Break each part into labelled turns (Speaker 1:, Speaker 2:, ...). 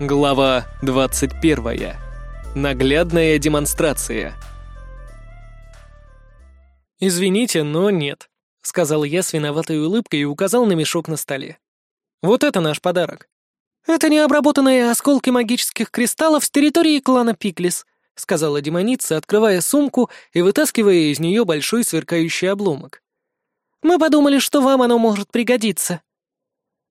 Speaker 1: Глава 21. Наглядная демонстрация. «Извините, но нет», — сказал я с виноватой улыбкой и указал на мешок на столе. «Вот это наш подарок. Это необработанные осколки магических кристаллов с территории клана Пиклис», — сказала демоница, открывая сумку и вытаскивая из нее большой сверкающий обломок. «Мы подумали, что вам оно может пригодиться».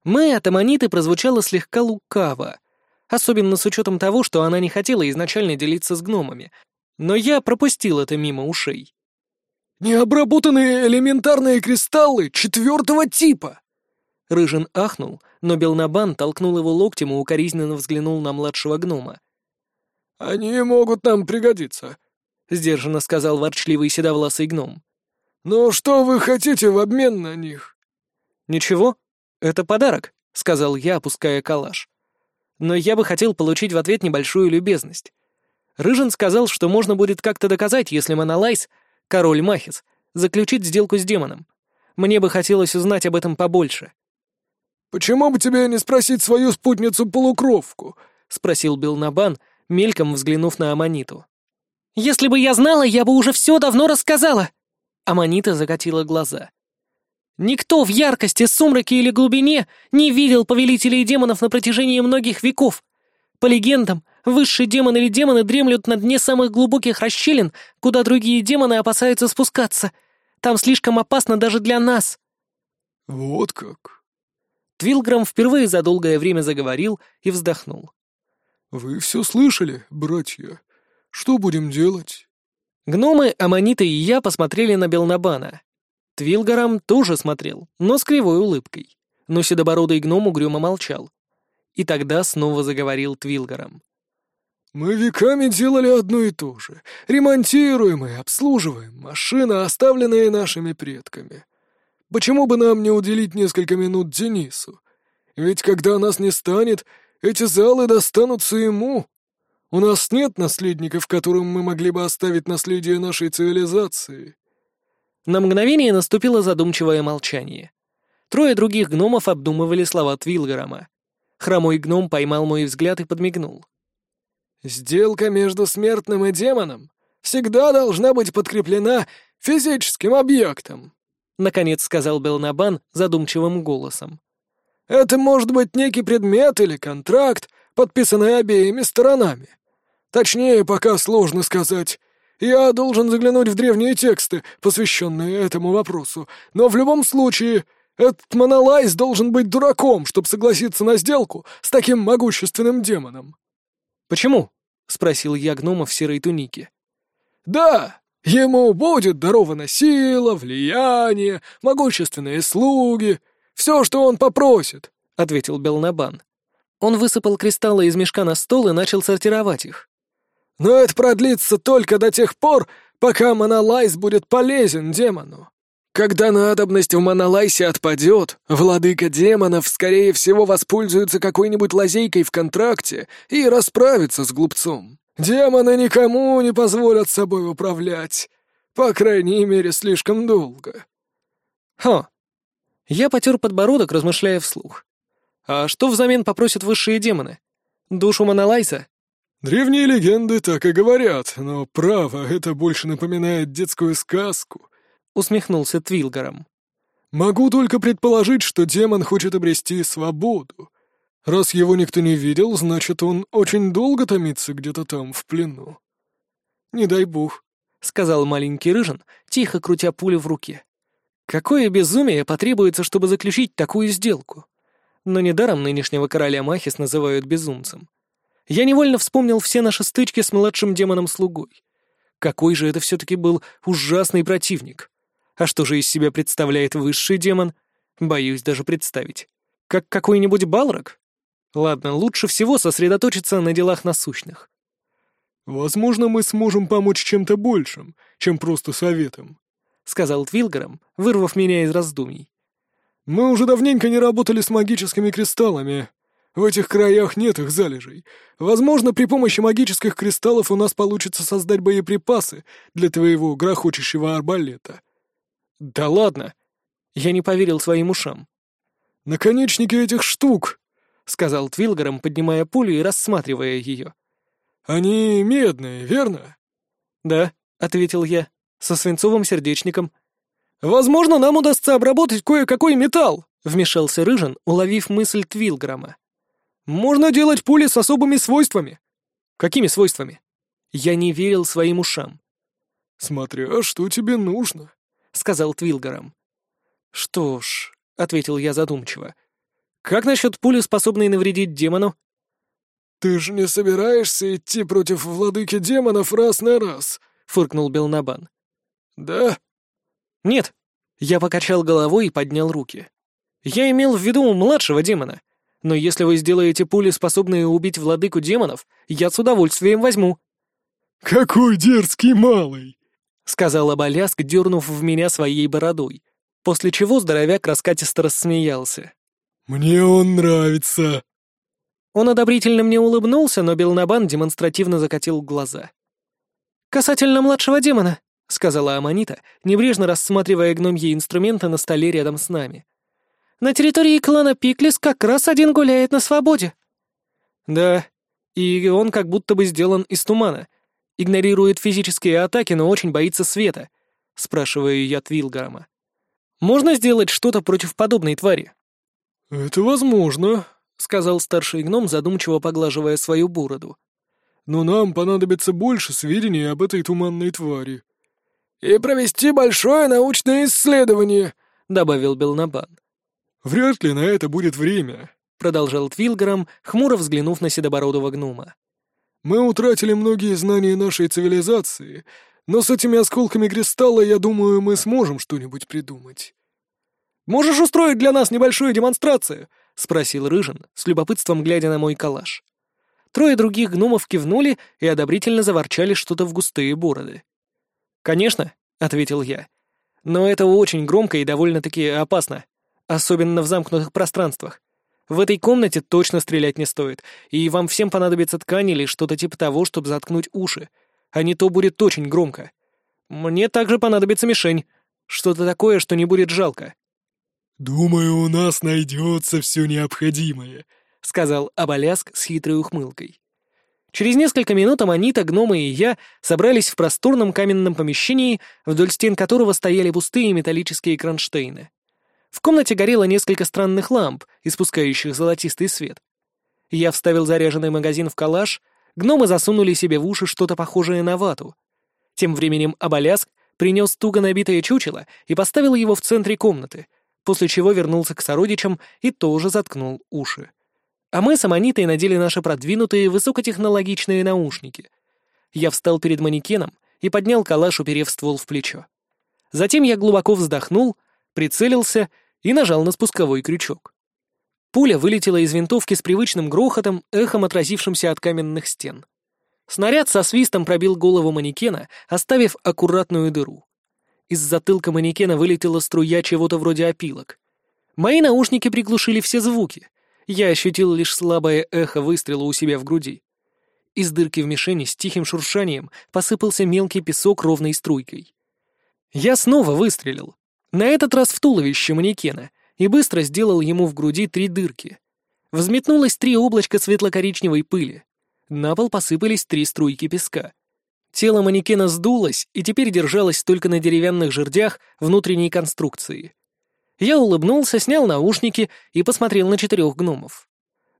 Speaker 1: «Мы» от Аманиты прозвучало слегка лукаво, особенно с учетом того, что она не хотела изначально делиться с гномами, но я пропустил это мимо ушей.
Speaker 2: «Необработанные элементарные кристаллы четвертого типа!»
Speaker 1: Рыжин ахнул, но Белнабан толкнул его локтем и укоризненно взглянул на младшего гнома.
Speaker 2: «Они могут нам пригодиться», —
Speaker 1: сдержанно сказал ворчливый седовласый гном.
Speaker 2: «Но что вы хотите в обмен на них?»
Speaker 1: «Ничего, это подарок», — сказал я, опуская калаш но я бы хотел получить в ответ небольшую любезность. Рыжин сказал, что можно будет как-то доказать, если Монолайс, король Махис, заключит сделку с демоном. Мне бы хотелось узнать об этом побольше.
Speaker 2: «Почему бы тебе не спросить свою спутницу-полукровку?» — спросил Белнабан, мельком взглянув на Аманиту.
Speaker 3: «Если бы я знала, я бы уже все давно рассказала!»
Speaker 1: Аманита закатила глаза.
Speaker 3: Никто в яркости, сумраке или глубине не видел повелителей демонов на протяжении многих веков. По легендам, высшие демоны или демоны дремлют на дне самых глубоких расщелин, куда другие демоны опасаются спускаться. Там слишком опасно даже для нас.
Speaker 2: Вот как.
Speaker 1: Твилграм впервые за долгое время заговорил и вздохнул.
Speaker 2: Вы все слышали, братья? Что будем делать?
Speaker 1: Гномы, Аманита и я посмотрели на Белнабана. Твилгарам тоже смотрел, но с кривой улыбкой. Но седобородый гном угрюмо молчал. И тогда снова заговорил Твилгарам.
Speaker 2: «Мы веками делали одно и то же. Ремонтируем и обслуживаем машины, оставленные нашими предками. Почему бы нам не уделить несколько минут Денису? Ведь когда нас не станет, эти залы достанутся ему. У нас нет наследников, которым мы могли бы оставить наследие нашей цивилизации.
Speaker 1: На мгновение наступило задумчивое молчание. Трое других гномов обдумывали слова Твилгарама. Хромой гном поймал мой взгляд и подмигнул.
Speaker 2: «Сделка между смертным и демоном всегда должна быть подкреплена физическим объектом», — наконец сказал Белнабан задумчивым голосом. «Это может быть некий предмет или контракт, подписанный обеими сторонами. Точнее, пока сложно сказать. Я должен заглянуть в древние тексты, посвященные этому вопросу, но в любом случае этот монолайз должен быть дураком, чтобы согласиться на сделку с таким могущественным демоном».
Speaker 1: «Почему?» — спросил я гнома в серой тунике.
Speaker 2: «Да, ему будет дарована сила, влияние, могущественные слуги, все, что он попросит», — ответил Белнабан.
Speaker 1: Он высыпал кристаллы из мешка на стол и начал сортировать их.
Speaker 2: Но это продлится только до тех пор, пока монолайз будет полезен демону. Когда надобность в монолайсе отпадет, владыка демонов, скорее всего, воспользуется какой-нибудь лазейкой в контракте и расправится с глупцом. Демоны никому не позволят собой управлять. По крайней мере, слишком долго.
Speaker 1: Хо. Я потер подбородок, размышляя вслух. А что взамен попросят высшие демоны? Душу Монолайса?
Speaker 2: «Древние легенды так и говорят, но, право, это больше напоминает детскую сказку», —
Speaker 1: усмехнулся Твилгаром.
Speaker 2: «Могу только предположить, что демон хочет обрести свободу. Раз его никто не видел, значит, он очень долго томится где-то там, в плену».
Speaker 1: «Не дай бог», — сказал маленький Рыжин, тихо крутя пулю в руке. «Какое безумие потребуется, чтобы заключить такую сделку?» Но недаром нынешнего короля Махис называют безумцем. Я невольно вспомнил все наши стычки с младшим демоном-слугой. Какой же это все-таки был ужасный противник. А что же из себя представляет высший демон? Боюсь даже представить. Как какой-нибудь балрак? Ладно, лучше всего сосредоточиться на делах насущных.
Speaker 2: «Возможно, мы сможем помочь чем-то большим, чем просто советом», — сказал Твилгаром, вырвав меня из раздумий. «Мы уже давненько не работали с магическими кристаллами, в этих краях нет их залежей. Возможно, при помощи магических кристаллов у нас получится создать боеприпасы для твоего грохочущего арбалета».
Speaker 1: «Да ладно!» Я не поверил своим ушам.
Speaker 2: «Наконечники этих штук
Speaker 1: сказал Твилгаром, поднимая пулю и рассматривая ее.
Speaker 2: «Они медные, верно?»
Speaker 1: «Да», — ответил я, со свинцовым сердечником.
Speaker 2: «Возможно, нам удастся обработать кое-какой металл», —
Speaker 1: вмешался Рыжин, уловив мысль Твилграма.
Speaker 2: «Можно делать пули с особыми свойствами».
Speaker 1: «Какими свойствами?» Я не верил своим ушам.
Speaker 2: «Смотря, что тебе нужно», — сказал Твилгаром.
Speaker 1: «Что ж», — ответил я задумчиво, — как насчет пули, способной навредить демону?
Speaker 2: «Ты же не собираешься идти против владыки демонов раз на раз?» — фыркнул Белнабан. «Да?»
Speaker 1: «Нет». Я покачал головой и поднял руки. «Я имел в виду младшего демона. Но если вы сделаете пули, способные убить владыку демонов, я с удовольствием возьму».
Speaker 2: «Какой дерзкий малый!»
Speaker 1: — сказал Абаляск, дернув в меня своей бородой, после чего здоровяк раскатисто рассмеялся.
Speaker 2: «Мне он нравится!»
Speaker 1: Он одобрительно мне улыбнулся, но Белнабан демонстративно закатил глаза. «Касательно младшего демона», — сказала Аманита, небрежно рассматривая гномьи инструменты на столе рядом с нами. «На территории клана Пиклис как раз один гуляет на свободе». «Да, и он как будто бы сделан из тумана. Игнорирует физические атаки, но очень боится света», — спрашиваю я Твилгарама. «Можно сделать что-то против подобной твари?»
Speaker 2: «Это возможно», — сказал старший гном, задумчиво поглаживая свою бороду. «Но нам понадобится больше сведений об этой туманной твари». «И провести большое научное исследование», — добавил Белнабан. «Вряд ли на это будет время», — продолжал Твилграм, хмуро взглянув на седобородого гнома. «Мы утратили многие знания нашей цивилизации, но с этими осколками кристалла, я думаю, мы сможем что-нибудь придумать».
Speaker 1: Можешь устроить для нас небольшую демонстрацию?» — спросил Рыжин, с любопытством глядя на мой калаш. Трое других гномов кивнули и одобрительно заворчали что-то в густые бороды. «Конечно», — ответил я. «Но это очень громко и довольно-таки опасно, особенно в замкнутых пространствах. В этой комнате точно стрелять не стоит, и вам всем понадобится ткань или что-то типа того, чтобы заткнуть уши, а не то будет очень громко. Мне также понадобится мишень, что-то такое, что не будет жалко».
Speaker 2: «Думаю, у нас найдется все необходимое», — сказал Абаляск с хитрой ухмылкой.
Speaker 1: Через несколько минут Аманита, гномы и я собрались в просторном каменном помещении, вдоль стен которого стояли пустые металлические кронштейны. В комнате горело несколько странных ламп, испускающих золотистый свет. Я вставил заряженный магазин в калаш, гномы засунули себе в уши что-то похожее на вату. Тем временем Абаляск принес туго набитое чучело и поставил его в центре комнаты — после чего вернулся к сородичам и тоже заткнул уши. А мы с Аманитой надели наши продвинутые высокотехнологичные наушники. Я встал перед манекеном и поднял калаш, уперев ствол в плечо. Затем я глубоко вздохнул, прицелился и нажал на спусковой крючок. Пуля вылетела из винтовки с привычным грохотом, эхом отразившимся от каменных стен. Снаряд со свистом пробил голову манекена, оставив аккуратную дыру. Из затылка манекена вылетела струя чего-то вроде опилок. Мои наушники приглушили все звуки. Я ощутил лишь слабое эхо выстрела у себя в груди. Из дырки в мишени с тихим шуршанием посыпался мелкий песок ровной струйкой. Я снова выстрелил. На этот раз в туловище манекена и быстро сделал ему в груди три дырки. Взметнулось три облачка светло-коричневой пыли. На пол посыпались три струйки песка. Тело манекена сдулось и теперь держалось только на деревянных жердях внутренней конструкции. Я улыбнулся, снял наушники и посмотрел на четырех гномов.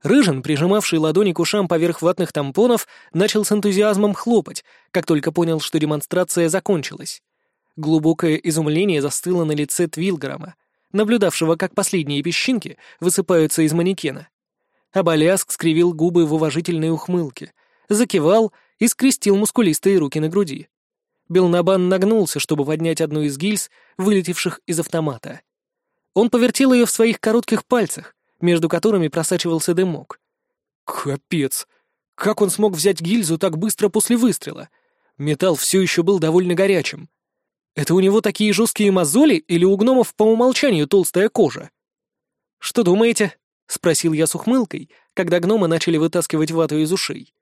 Speaker 1: Рыжин, прижимавший ладони к ушам поверх ватных тампонов, начал с энтузиазмом хлопать, как только понял, что демонстрация закончилась. Глубокое изумление застыло на лице Твилграма, наблюдавшего, как последние песчинки высыпаются из манекена. Абаляск скривил губы в уважительной ухмылке, закивал и скрестил мускулистые руки на груди. Белнабан нагнулся, чтобы поднять одну из гильз, вылетевших из автомата. Он повертел ее в своих коротких пальцах, между которыми просачивался дымок. Капец! Как он смог взять гильзу так быстро после выстрела? Металл все еще был довольно горячим. Это у него такие жесткие мозоли или у гномов по умолчанию толстая кожа? «Что думаете?» — спросил я с ухмылкой, когда гномы начали вытаскивать вату из ушей.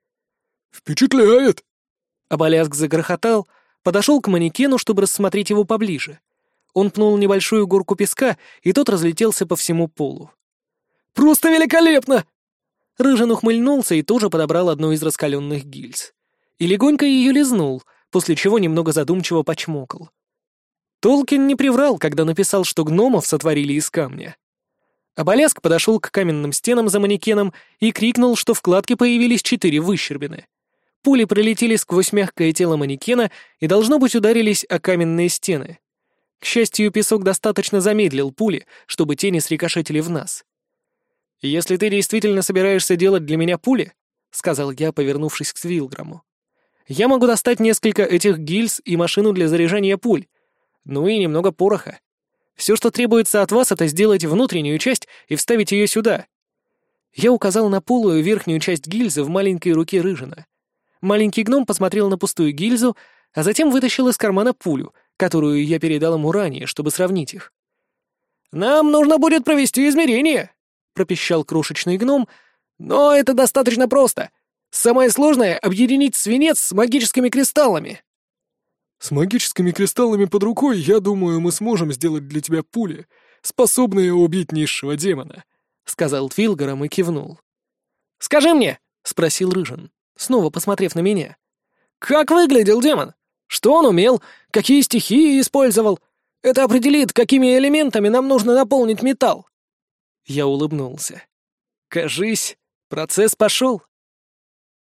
Speaker 2: «Впечатляет!»
Speaker 1: Абаляск загрохотал, подошел к манекену, чтобы рассмотреть его поближе. Он пнул небольшую горку песка, и тот разлетелся по всему полу.
Speaker 2: «Просто великолепно!»
Speaker 1: Рыжин ухмыльнулся и тоже подобрал одну из раскаленных гильз. И легонько ее лизнул, после чего немного задумчиво почмокал. Толкин не приврал, когда написал, что гномов сотворили из камня. Оболяск подошел к каменным стенам за манекеном и крикнул, что в кладке появились четыре выщербины. Пули пролетели сквозь мягкое тело манекена и, должно быть, ударились о каменные стены. К счастью, песок достаточно замедлил пули, чтобы тени срикошетили в нас. «Если ты действительно собираешься делать для меня пули», — сказал я, повернувшись к Свилграму, — «я могу достать несколько этих гильз и машину для заряжания пуль, ну и немного пороха. Все, что требуется от вас, это сделать внутреннюю часть и вставить ее сюда». Я указал на полую верхнюю часть гильзы в маленькой руке Рыжина. Маленький гном посмотрел на пустую гильзу, а затем вытащил из кармана пулю, которую я передал ему ранее, чтобы сравнить их. «Нам нужно будет провести измерение», — пропищал крошечный гном, «но это достаточно просто. Самое сложное — объединить свинец с магическими кристаллами».
Speaker 2: «С магическими кристаллами под рукой, я думаю, мы сможем сделать для тебя пули, способные убить низшего демона», — сказал Твилгаром и кивнул.
Speaker 1: «Скажи мне», — спросил Рыжин снова посмотрев на меня. «Как выглядел демон? Что он умел? Какие стихии использовал? Это определит, какими элементами нам нужно наполнить металл». Я улыбнулся. «Кажись, процесс пошел».